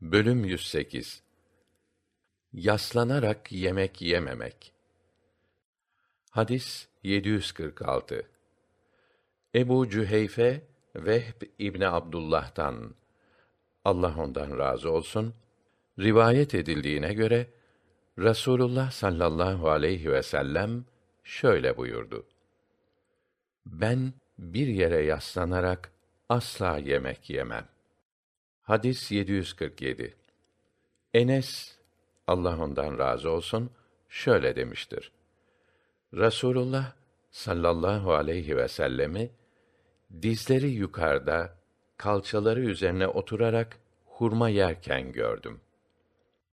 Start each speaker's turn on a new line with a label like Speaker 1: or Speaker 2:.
Speaker 1: Bölüm 108 Yaslanarak yemek yememek. Hadis 746. Ebu Cüheyfe Vehb İbni Abdullah'tan Allah ondan razı olsun rivayet edildiğine göre Rasulullah sallallahu aleyhi ve sellem şöyle buyurdu. Ben bir yere yaslanarak asla yemek yemem. Hadis 747. Enes Allah ondan razı olsun şöyle demiştir. Rasulullah sallallahu aleyhi ve sellemi dizleri yukarıda, kalçaları üzerine oturarak hurma yerken gördüm.